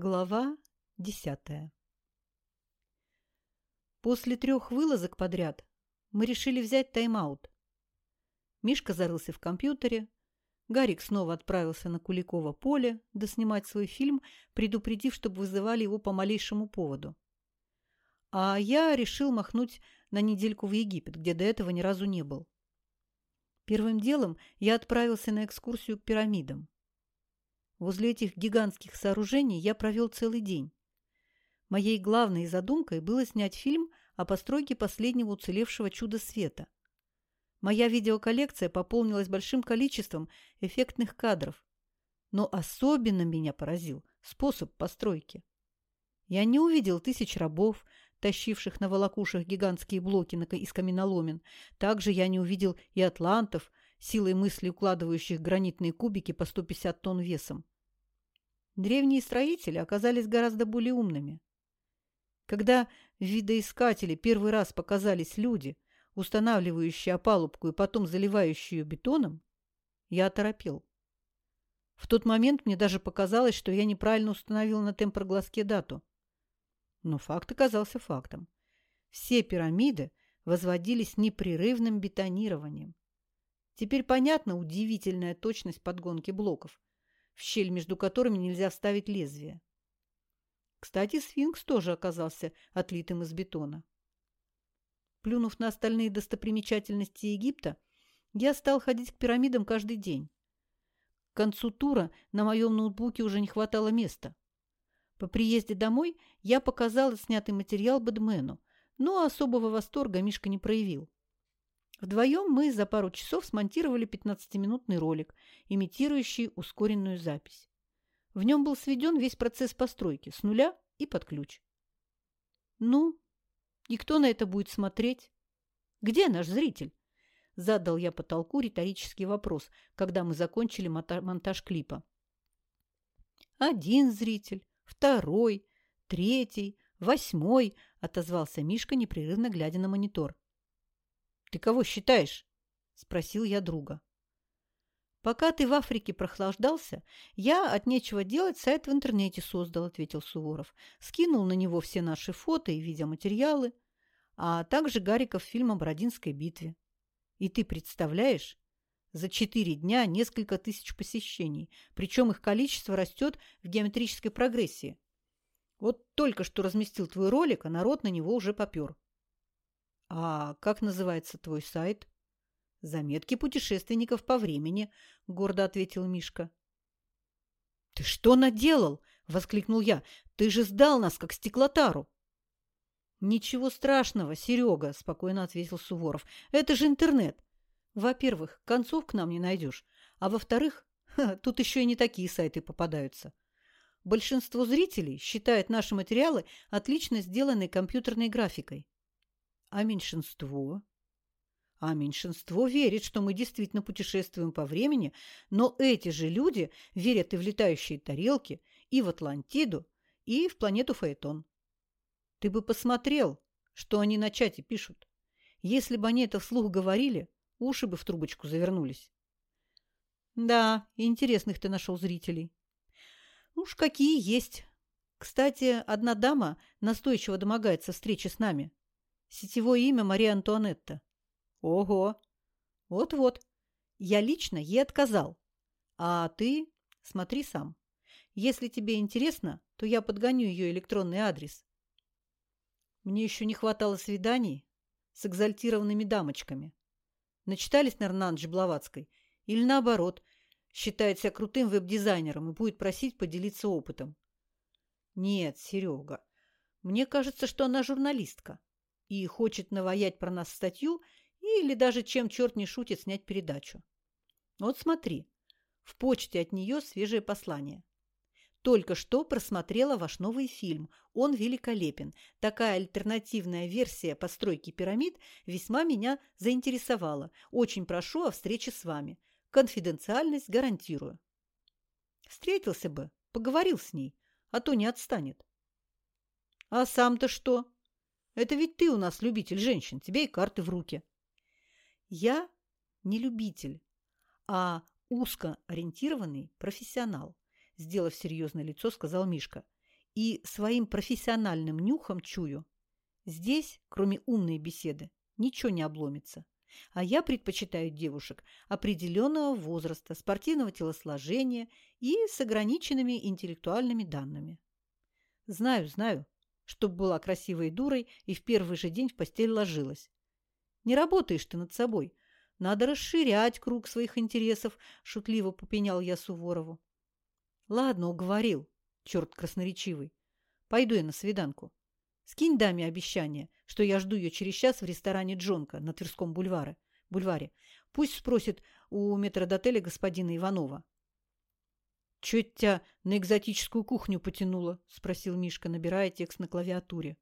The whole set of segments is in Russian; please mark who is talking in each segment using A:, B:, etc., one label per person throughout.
A: Глава десятая После трех вылазок подряд мы решили взять тайм-аут. Мишка зарылся в компьютере, Гарик снова отправился на Куликово поле доснимать свой фильм, предупредив, чтобы вызывали его по малейшему поводу. А я решил махнуть на недельку в Египет, где до этого ни разу не был. Первым делом я отправился на экскурсию к пирамидам. Возле этих гигантских сооружений я провел целый день. Моей главной задумкой было снять фильм о постройке последнего уцелевшего чуда света. Моя видеоколлекция пополнилась большим количеством эффектных кадров, но особенно меня поразил способ постройки. Я не увидел тысяч рабов, тащивших на волокушах гигантские блоки из каменоломен. Также я не увидел и атлантов, силой мысли укладывающих гранитные кубики по 150 тонн весом. Древние строители оказались гораздо более умными. Когда в видоискателе первый раз показались люди, устанавливающие опалубку и потом заливающие ее бетоном, я оторопел. В тот момент мне даже показалось, что я неправильно установил на темпорглазке дату. Но факт оказался фактом. Все пирамиды возводились непрерывным бетонированием. Теперь понятна удивительная точность подгонки блоков, в щель между которыми нельзя вставить лезвие. Кстати, сфинкс тоже оказался отлитым из бетона. Плюнув на остальные достопримечательности Египта, я стал ходить к пирамидам каждый день. К концу тура на моем ноутбуке уже не хватало места. По приезде домой я показал снятый материал Бэдмену, но особого восторга Мишка не проявил. Вдвоем мы за пару часов смонтировали 15-минутный ролик, имитирующий ускоренную запись. В нем был сведен весь процесс постройки с нуля и под ключ. «Ну, и кто на это будет смотреть? Где наш зритель?» Задал я потолку риторический вопрос, когда мы закончили монтаж клипа. «Один зритель, второй, третий, восьмой», – отозвался Мишка, непрерывно глядя на монитор. «Ты кого считаешь?» – спросил я друга. «Пока ты в Африке прохлаждался, я от нечего делать сайт в интернете создал», – ответил Суворов. «Скинул на него все наши фото и видеоматериалы, а также Гариков фильм о Бородинской битве. И ты представляешь, за четыре дня несколько тысяч посещений, причем их количество растет в геометрической прогрессии. Вот только что разместил твой ролик, а народ на него уже попер. «А как называется твой сайт?» «Заметки путешественников по времени», — гордо ответил Мишка. «Ты что наделал?» — воскликнул я. «Ты же сдал нас, как стеклотару!» «Ничего страшного, Серега», — спокойно ответил Суворов. «Это же интернет. Во-первых, концов к нам не найдешь, а во-вторых, тут еще и не такие сайты попадаются. Большинство зрителей считает наши материалы отлично сделанной компьютерной графикой. А меньшинство? А меньшинство верит, что мы действительно путешествуем по времени, но эти же люди верят и в летающие тарелки, и в Атлантиду, и в планету Фаэтон. Ты бы посмотрел, что они на чате пишут. Если бы они это вслух говорили, уши бы в трубочку завернулись. Да, интересных ты нашел зрителей. Уж какие есть. Кстати, одна дама настойчиво домогается встречи с нами. Сетевое имя Мария Антуанетта. Ого! Вот-вот. Я лично ей отказал. А ты смотри сам. Если тебе интересно, то я подгоню ее электронный адрес. Мне еще не хватало свиданий с экзальтированными дамочками. Начитались, наверное, на ночь Блаватской. Или наоборот, считает себя крутым веб-дизайнером и будет просить поделиться опытом. Нет, Серега, мне кажется, что она журналистка и хочет наваять про нас статью или даже, чем черт не шутит, снять передачу. Вот смотри, в почте от нее свежее послание. Только что просмотрела ваш новый фильм. Он великолепен. Такая альтернативная версия постройки пирамид весьма меня заинтересовала. Очень прошу о встрече с вами. Конфиденциальность гарантирую. Встретился бы, поговорил с ней, а то не отстанет. А сам-то что? Это ведь ты у нас любитель женщин, тебе и карты в руки. Я не любитель, а узкоориентированный профессионал, сделав серьезное лицо, сказал Мишка. и своим профессиональным нюхом чую. Здесь, кроме умной беседы, ничего не обломится. А я предпочитаю девушек определенного возраста, спортивного телосложения и с ограниченными интеллектуальными данными. Знаю, знаю, чтобы была красивой дурой и в первый же день в постель ложилась. Не работаешь ты над собой. Надо расширять круг своих интересов, шутливо попенял я Суворову. Ладно, уговорил, черт красноречивый. Пойду я на свиданку. Скинь даме обещание, что я жду ее через час в ресторане Джонка на Тверском бульваре. бульваре. Пусть спросит у метродотеля господина Иванова. — Чё тебя на экзотическую кухню потянуло? — спросил Мишка, набирая текст на клавиатуре.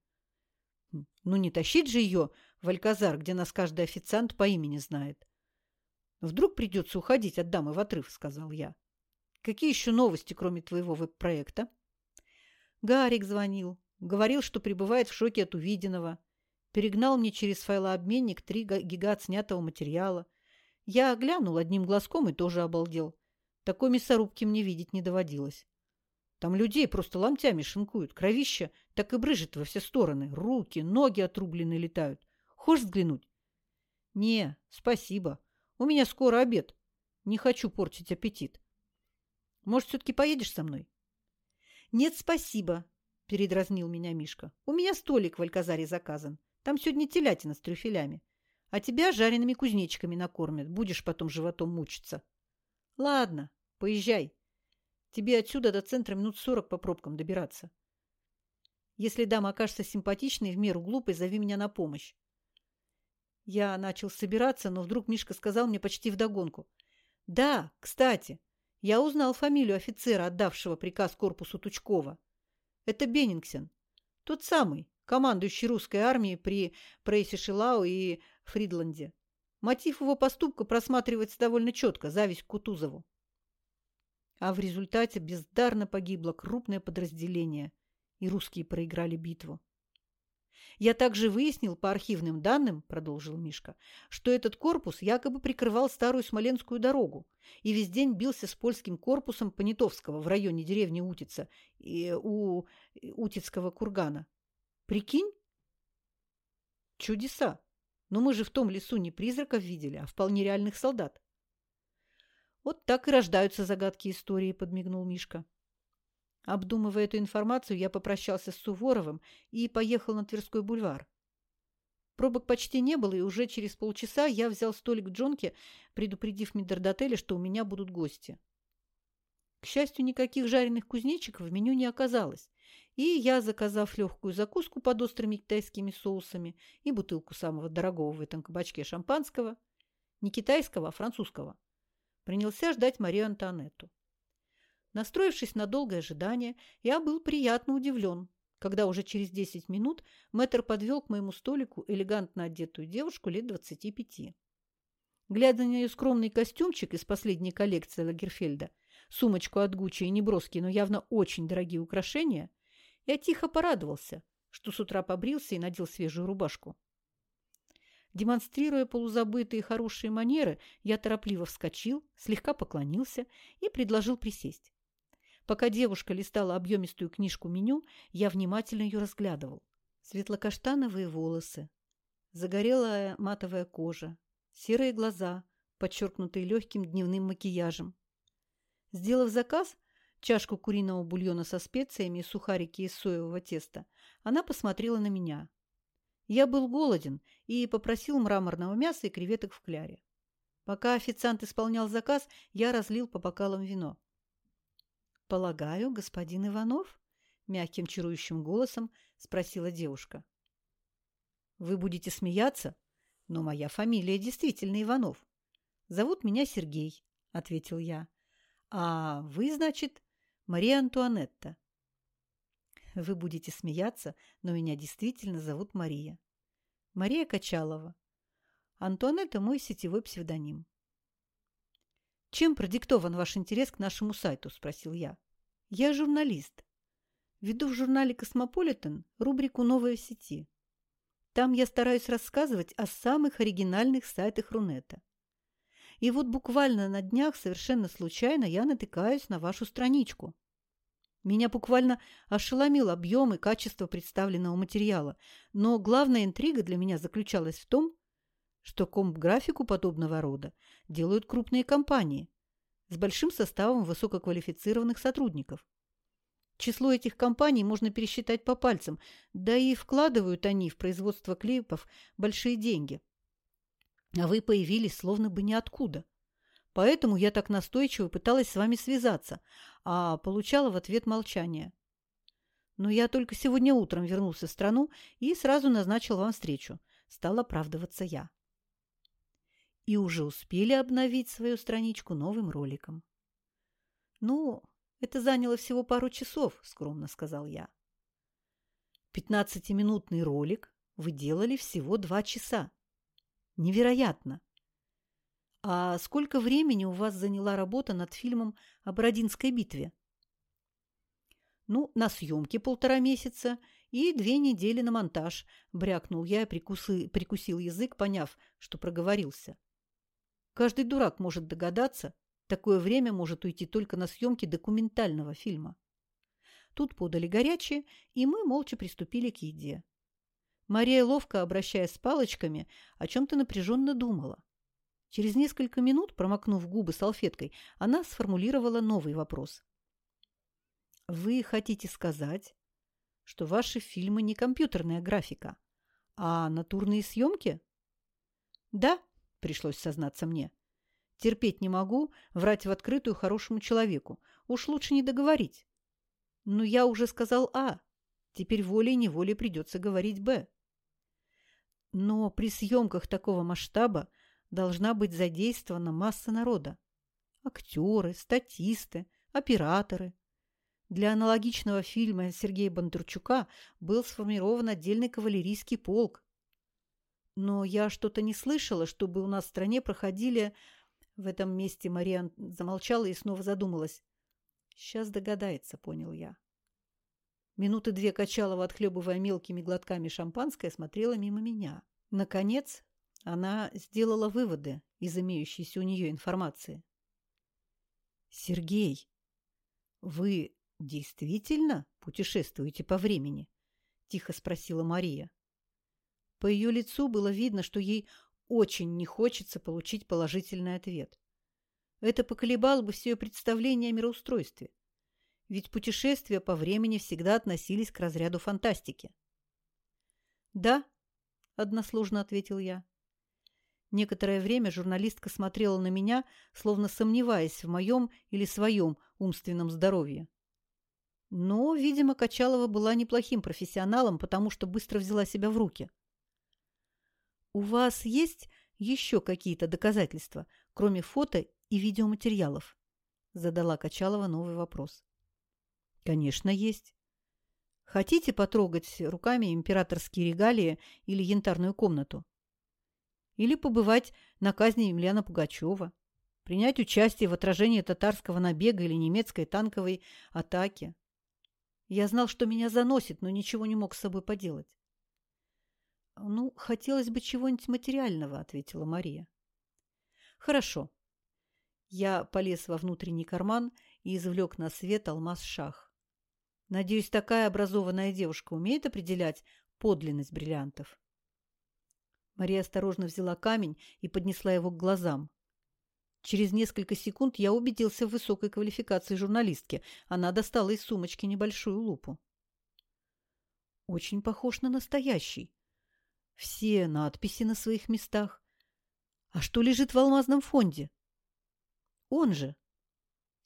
A: — Ну, не тащить же ее в Альказар, где нас каждый официант по имени знает. — Вдруг придется уходить от дамы в отрыв, — сказал я. — Какие еще новости, кроме твоего веб-проекта? Гарик звонил. Говорил, что пребывает в шоке от увиденного. Перегнал мне через файлообменник три гига снятого материала. Я глянул одним глазком и тоже обалдел. Такой мясорубки мне видеть не доводилось. Там людей просто ломтями шинкуют. Кровища так и брыжет во все стороны. Руки, ноги отрубленные летают. Хочешь взглянуть? Не, спасибо. У меня скоро обед. Не хочу портить аппетит. Может, все-таки поедешь со мной? Нет, спасибо, – передразнил меня Мишка. «У меня столик в Альказаре заказан. Там сегодня телятина с трюфелями. А тебя жареными кузнечиками накормят. Будешь потом животом мучиться». «Ладно, поезжай. Тебе отсюда до центра минут сорок по пробкам добираться. Если дама окажется симпатичной и в меру глупой, зови меня на помощь». Я начал собираться, но вдруг Мишка сказал мне почти вдогонку. «Да, кстати, я узнал фамилию офицера, отдавшего приказ корпусу Тучкова. Это Беннингсен. Тот самый, командующий русской армией при Прейсе Шилау и Фридланде. Мотив его поступка просматривается довольно четко – зависть к Кутузову. А в результате бездарно погибло крупное подразделение, и русские проиграли битву. Я также выяснил по архивным данным, продолжил Мишка, что этот корпус якобы прикрывал старую Смоленскую дорогу и весь день бился с польским корпусом Понятовского в районе деревни Утица и у Утицкого кургана. Прикинь? Чудеса! Но мы же в том лесу не призраков видели, а вполне реальных солдат. Вот так и рождаются загадки истории, подмигнул Мишка. Обдумывая эту информацию, я попрощался с Суворовым и поехал на Тверской бульвар. Пробок почти не было, и уже через полчаса я взял столик в Джонке, предупредив метрдотеля, что у меня будут гости. К счастью, никаких жареных кузнечиков в меню не оказалось, и я, заказав легкую закуску под острыми китайскими соусами и бутылку самого дорогого в этом кабачке шампанского, не китайского, а французского, принялся ждать Марию Антуанетту. Настроившись на долгое ожидание, я был приятно удивлен, когда уже через 10 минут мэтр подвел к моему столику элегантно одетую девушку лет 25. Глядя на ее скромный костюмчик из последней коллекции Лагерфельда, сумочку от Гуччи и неброские, но явно очень дорогие украшения, я тихо порадовался, что с утра побрился и надел свежую рубашку. Демонстрируя полузабытые хорошие манеры, я торопливо вскочил, слегка поклонился и предложил присесть. Пока девушка листала объемистую книжку меню, я внимательно ее разглядывал. Светлокаштановые волосы, загорелая матовая кожа, серые глаза, подчеркнутые легким дневным макияжем. Сделав заказ, чашку куриного бульона со специями и сухарики из соевого теста, она посмотрела на меня. Я был голоден и попросил мраморного мяса и креветок в кляре. Пока официант исполнял заказ, я разлил по бокалам вино. «Полагаю, господин Иванов?» – мягким чарующим голосом спросила девушка. «Вы будете смеяться, но моя фамилия действительно Иванов. Зовут меня Сергей», – ответил я. «А вы, значит, Мария Антуанетта?» «Вы будете смеяться, но меня действительно зовут Мария. Мария Качалова. Антуанетта – мой сетевой псевдоним. «Чем продиктован ваш интерес к нашему сайту?» – спросил я. «Я журналист. Веду в журнале «Космополитен» рубрику «Новые сети». Там я стараюсь рассказывать о самых оригинальных сайтах Рунета. И вот буквально на днях совершенно случайно я натыкаюсь на вашу страничку. Меня буквально ошеломил объем и качество представленного материала, но главная интрига для меня заключалась в том, что комп-графику подобного рода делают крупные компании с большим составом высококвалифицированных сотрудников. Число этих компаний можно пересчитать по пальцам, да и вкладывают они в производство клипов большие деньги. А вы появились словно бы ниоткуда. Поэтому я так настойчиво пыталась с вами связаться, а получала в ответ молчание. Но я только сегодня утром вернулся в страну и сразу назначил вам встречу. Стал оправдываться я. И уже успели обновить свою страничку новым роликом. Ну, это заняло всего пару часов, скромно сказал я. Пятнадцатиминутный ролик вы делали всего два часа. Невероятно! А сколько времени у вас заняла работа над фильмом о Бородинской битве? Ну, на съемки полтора месяца и две недели на монтаж, брякнул я прикусы, прикусил язык, поняв, что проговорился. Каждый дурак может догадаться, такое время может уйти только на съемки документального фильма. Тут подали горячее, и мы молча приступили к еде. Мария, ловко обращаясь с палочками, о чем-то напряженно думала. Через несколько минут, промокнув губы салфеткой, она сформулировала новый вопрос. «Вы хотите сказать, что ваши фильмы не компьютерная графика, а натурные съемки?» «Да», — пришлось сознаться мне. «Терпеть не могу врать в открытую хорошему человеку. Уж лучше не договорить. Но я уже сказал «А», теперь волей-неволей придется говорить «Б». Но при съемках такого масштаба должна быть задействована масса народа. Актеры, статисты, операторы. Для аналогичного фильма Сергея Бондарчука был сформирован отдельный кавалерийский полк. Но я что-то не слышала, чтобы у нас в стране проходили... В этом месте Мария замолчала и снова задумалась. Сейчас догадается, понял я. Минуты две Качалова, отхлебывая мелкими глотками шампанское, смотрела мимо меня. Наконец, она сделала выводы из имеющейся у нее информации. «Сергей, вы действительно путешествуете по времени?» – тихо спросила Мария. По ее лицу было видно, что ей очень не хочется получить положительный ответ. Это поколебало бы все ее представление о мироустройстве. Ведь путешествия по времени всегда относились к разряду фантастики. «Да», – односложно ответил я. Некоторое время журналистка смотрела на меня, словно сомневаясь в моем или своем умственном здоровье. Но, видимо, Качалова была неплохим профессионалом, потому что быстро взяла себя в руки. «У вас есть еще какие-то доказательства, кроме фото и видеоматериалов?» Задала Качалова новый вопрос. «Конечно, есть. Хотите потрогать руками императорские регалии или янтарную комнату?» Или побывать на казни Емельяна Пугачева, принять участие в отражении татарского набега или немецкой танковой атаки. Я знал, что меня заносит, но ничего не мог с собой поделать. «Ну, хотелось бы чего-нибудь материального», — ответила Мария. «Хорошо». Я полез во внутренний карман и извлек на свет алмаз-шах. Надеюсь, такая образованная девушка умеет определять подлинность бриллиантов. Мария осторожно взяла камень и поднесла его к глазам. Через несколько секунд я убедился в высокой квалификации журналистки. Она достала из сумочки небольшую лупу. Очень похож на настоящий. Все надписи на своих местах. А что лежит в алмазном фонде? Он же.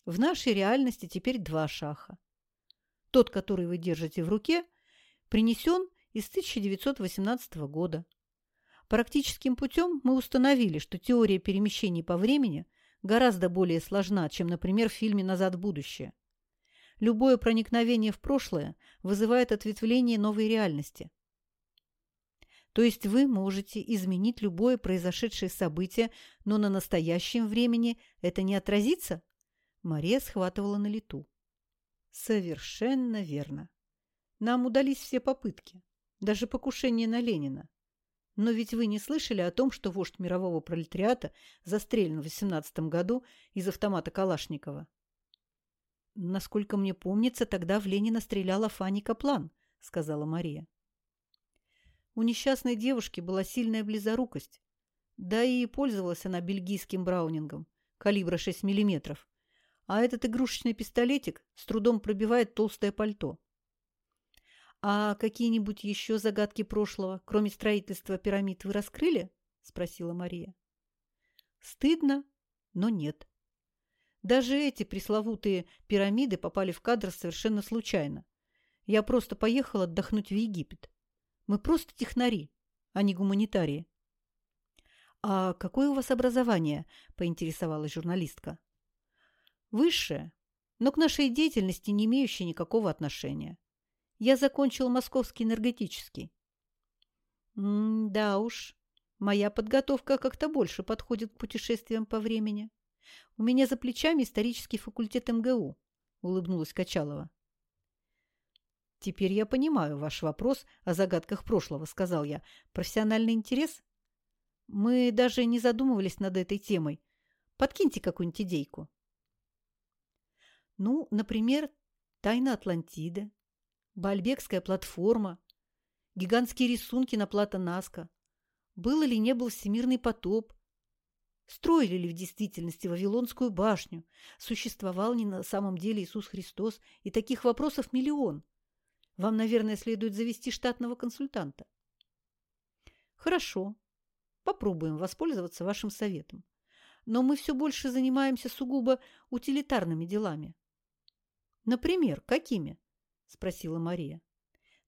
A: В нашей реальности теперь два шаха. Тот, который вы держите в руке, принесен из 1918 года. Практическим путем мы установили, что теория перемещений по времени гораздо более сложна, чем, например, в фильме «Назад в будущее». Любое проникновение в прошлое вызывает ответвление новой реальности. То есть вы можете изменить любое произошедшее событие, но на настоящем времени это не отразится? Мария схватывала на лету. Совершенно верно. Нам удались все попытки, даже покушение на Ленина. Но ведь вы не слышали о том, что вождь мирового пролетариата застрелен в 18 году из автомата Калашникова? «Насколько мне помнится, тогда в Ленина стреляла Фанни Каплан», — сказала Мария. У несчастной девушки была сильная близорукость. Да и пользовалась она бельгийским браунингом, калибра 6 миллиметров. А этот игрушечный пистолетик с трудом пробивает толстое пальто. «А какие-нибудь еще загадки прошлого, кроме строительства пирамид, вы раскрыли?» – спросила Мария. «Стыдно, но нет. Даже эти пресловутые пирамиды попали в кадр совершенно случайно. Я просто поехал отдохнуть в Египет. Мы просто технари, а не гуманитарии». «А какое у вас образование?» – поинтересовалась журналистка. «Высшее, но к нашей деятельности не имеющее никакого отношения. Я закончил Московский энергетический. М да уж, моя подготовка как-то больше подходит к путешествиям по времени. У меня за плечами исторический факультет МГУ, улыбнулась Качалова. Теперь я понимаю ваш вопрос о загадках прошлого, сказал я. Профессиональный интерес? Мы даже не задумывались над этой темой. Подкиньте какую-нибудь идейку. Ну, например, тайна Атлантиды, Бальбекская платформа, гигантские рисунки на плато Наска. Был или не был всемирный потоп? Строили ли в действительности Вавилонскую башню? Существовал ли на самом деле Иисус Христос? И таких вопросов миллион. Вам, наверное, следует завести штатного консультанта. Хорошо. Попробуем воспользоваться вашим советом. Но мы все больше занимаемся сугубо утилитарными делами. Например, какими? – спросила Мария.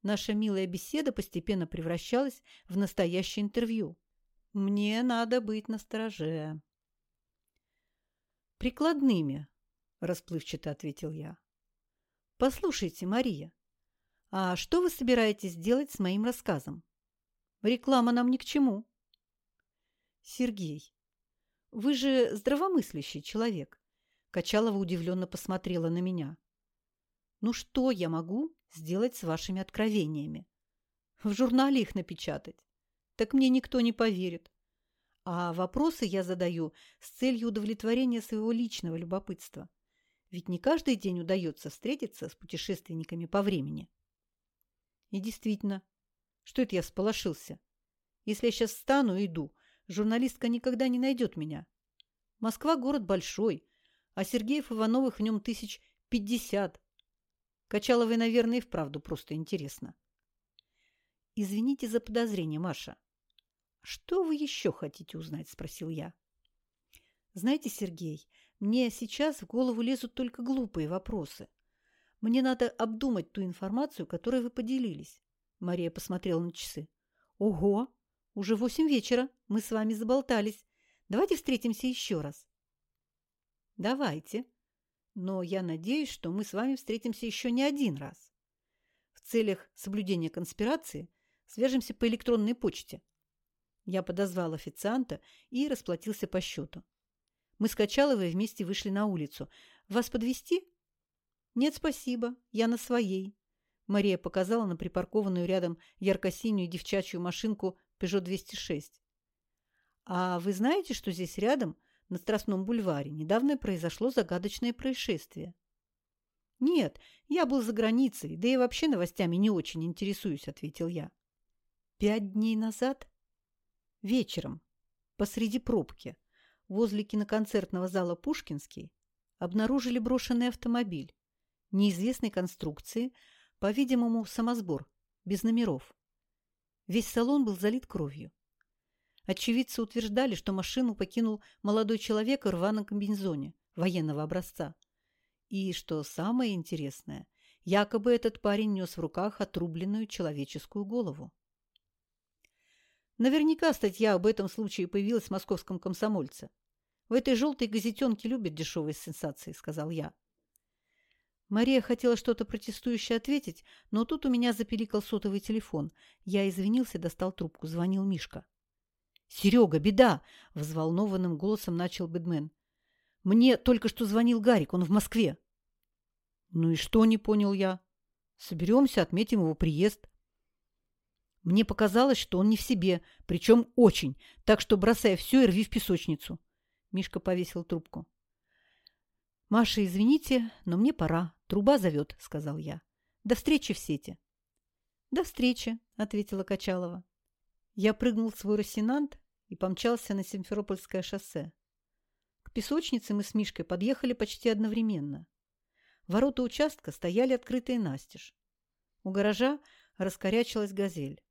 A: Наша милая беседа постепенно превращалась в настоящее интервью. Мне надо быть настороже. «Прикладными», – расплывчато ответил я. «Послушайте, Мария, а что вы собираетесь делать с моим рассказом? Реклама нам ни к чему». «Сергей, вы же здравомыслящий человек», – Качалова удивленно посмотрела на меня. Ну что я могу сделать с вашими откровениями? В журнале их напечатать. Так мне никто не поверит. А вопросы я задаю с целью удовлетворения своего личного любопытства. Ведь не каждый день удается встретиться с путешественниками по времени. И действительно, что это я сполошился? Если я сейчас встану и иду, журналистка никогда не найдет меня. Москва – город большой, а Сергеев Ивановых в нем тысяч пятьдесят. Качаловой, наверное, и вправду просто интересно. «Извините за подозрение, Маша. Что вы еще хотите узнать?» – спросил я. «Знаете, Сергей, мне сейчас в голову лезут только глупые вопросы. Мне надо обдумать ту информацию, которой вы поделились». Мария посмотрела на часы. «Ого! Уже восемь вечера. Мы с вами заболтались. Давайте встретимся еще раз». «Давайте», но я надеюсь, что мы с вами встретимся еще не один раз. В целях соблюдения конспирации свяжемся по электронной почте. Я подозвал официанта и расплатился по счету. Мы с Качаловой вместе вышли на улицу. Вас подвести? Нет, спасибо. Я на своей. Мария показала на припаркованную рядом ярко-синюю девчачью машинку Peugeot 206. А вы знаете, что здесь рядом – на Страстном бульваре недавно произошло загадочное происшествие. «Нет, я был за границей, да и вообще новостями не очень интересуюсь», — ответил я. «Пять дней назад? Вечером, посреди пробки, возле киноконцертного зала «Пушкинский» обнаружили брошенный автомобиль неизвестной конструкции, по-видимому, самосбор, без номеров. Весь салон был залит кровью. Очевидцы утверждали, что машину покинул молодой человек в рваном комбинезоне военного образца. И, что самое интересное, якобы этот парень нес в руках отрубленную человеческую голову. Наверняка статья об этом случае появилась в московском комсомольце. В этой желтой газетенке любят дешевые сенсации, сказал я. Мария хотела что-то протестующее ответить, но тут у меня запеликал сотовый телефон. Я извинился, достал трубку. Звонил Мишка. «Серега, беда!» – взволнованным голосом начал Бэдмен. «Мне только что звонил Гарик, он в Москве». «Ну и что?» – не понял я. «Соберемся, отметим его приезд». Мне показалось, что он не в себе, причем очень, так что бросай все и рви в песочницу. Мишка повесил трубку. «Маша, извините, но мне пора. Труба зовет», – сказал я. «До встречи в сети». «До встречи», – ответила Качалова. Я прыгнул в свой рассенант и помчался на Симферопольское шоссе. К песочнице мы с Мишкой подъехали почти одновременно. Ворота участка стояли открытые настежь. У гаража раскорячилась газель.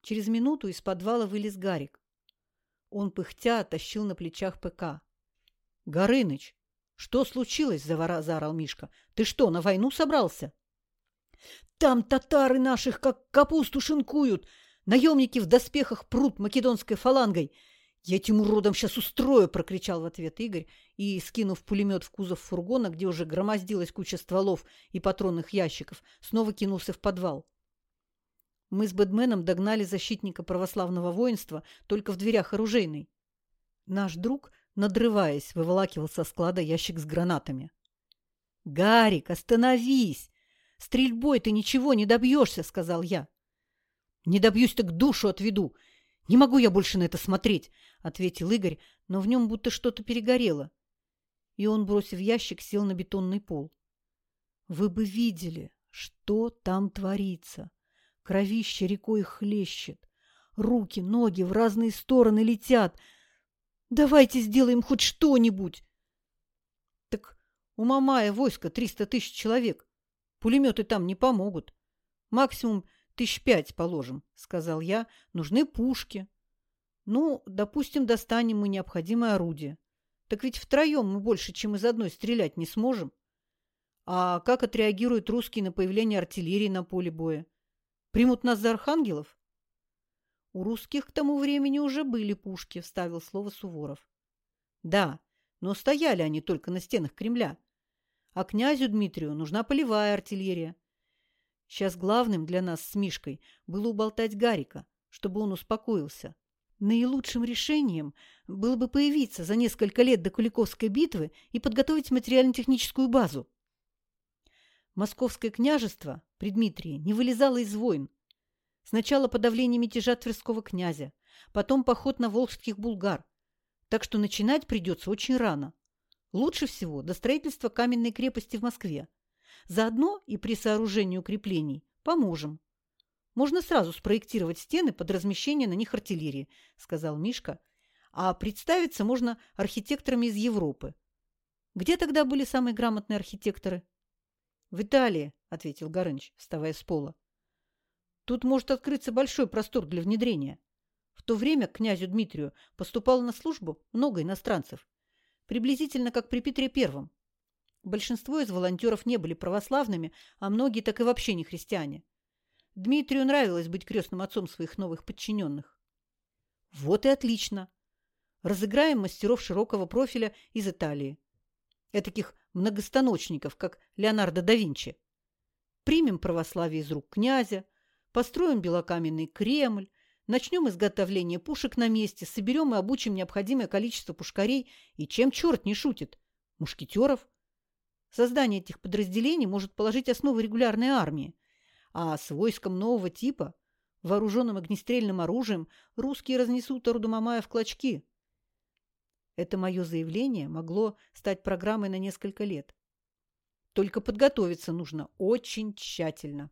A: Через минуту из подвала вылез Гарик. Он, пыхтя, тащил на плечах ПК. — Горыныч, что случилось? — заорал Мишка. — Ты что, на войну собрался? — Там татары наших как капусту шинкуют, наемники в доспехах прут македонской фалангой. «Я этим уродом сейчас устрою!» – прокричал в ответ Игорь и, скинув пулемет в кузов фургона, где уже громоздилась куча стволов и патронных ящиков, снова кинулся в подвал. Мы с Бэдменом догнали защитника православного воинства только в дверях оружейной. Наш друг, надрываясь, выволакивал со склада ящик с гранатами. «Гарик, остановись! Стрельбой ты ничего не добьешься!» – сказал я. «Не добьюсь, так душу отведу! Не могу я больше на это смотреть!» – ответил Игорь, но в нем будто что-то перегорело. И он, бросив ящик, сел на бетонный пол. «Вы бы видели, что там творится!» Кровище рекой хлещет. Руки, ноги в разные стороны летят. Давайте сделаем хоть что-нибудь. Так у Мамая войско триста тысяч человек. Пулеметы там не помогут. Максимум тысяч пять положим, сказал я. Нужны пушки. Ну, допустим, достанем мы необходимое орудие. Так ведь втроем мы больше, чем из одной стрелять не сможем. А как отреагируют русские на появление артиллерии на поле боя? Примут нас за архангелов? У русских к тому времени уже были пушки, вставил слово Суворов. Да, но стояли они только на стенах Кремля. А князю Дмитрию нужна полевая артиллерия. Сейчас главным для нас с Мишкой было уболтать Гарика, чтобы он успокоился. Наилучшим решением было бы появиться за несколько лет до Куликовской битвы и подготовить материально-техническую базу. Московское княжество при Дмитрии не вылезало из войн. Сначала подавление мятежа Тверского князя, потом поход на волжских булгар. Так что начинать придется очень рано. Лучше всего до строительства каменной крепости в Москве. Заодно и при сооружении укреплений поможем. Можно сразу спроектировать стены под размещение на них артиллерии, сказал Мишка. А представиться можно архитекторами из Европы. Где тогда были самые грамотные архитекторы? В Италии, ответил Горыныч, вставая с пола. Тут может открыться большой простор для внедрения. В то время к князю Дмитрию поступало на службу много иностранцев. Приблизительно как при Петре Первом. Большинство из волонтеров не были православными, а многие так и вообще не христиане. Дмитрию нравилось быть крестным отцом своих новых подчиненных. Вот и отлично. Разыграем мастеров широкого профиля из Италии. Этаких многостаночников, как Леонардо да Винчи. Примем православие из рук князя, построим белокаменный Кремль, начнем изготовление пушек на месте, соберем и обучим необходимое количество пушкарей, и чем черт не шутит? Мушкетеров. Создание этих подразделений может положить основы регулярной армии, а с войском нового типа, вооруженным огнестрельным оружием, русские разнесут Орду Мамая в клочки – это мое заявление могло стать программой на несколько лет. Только подготовиться нужно очень тщательно.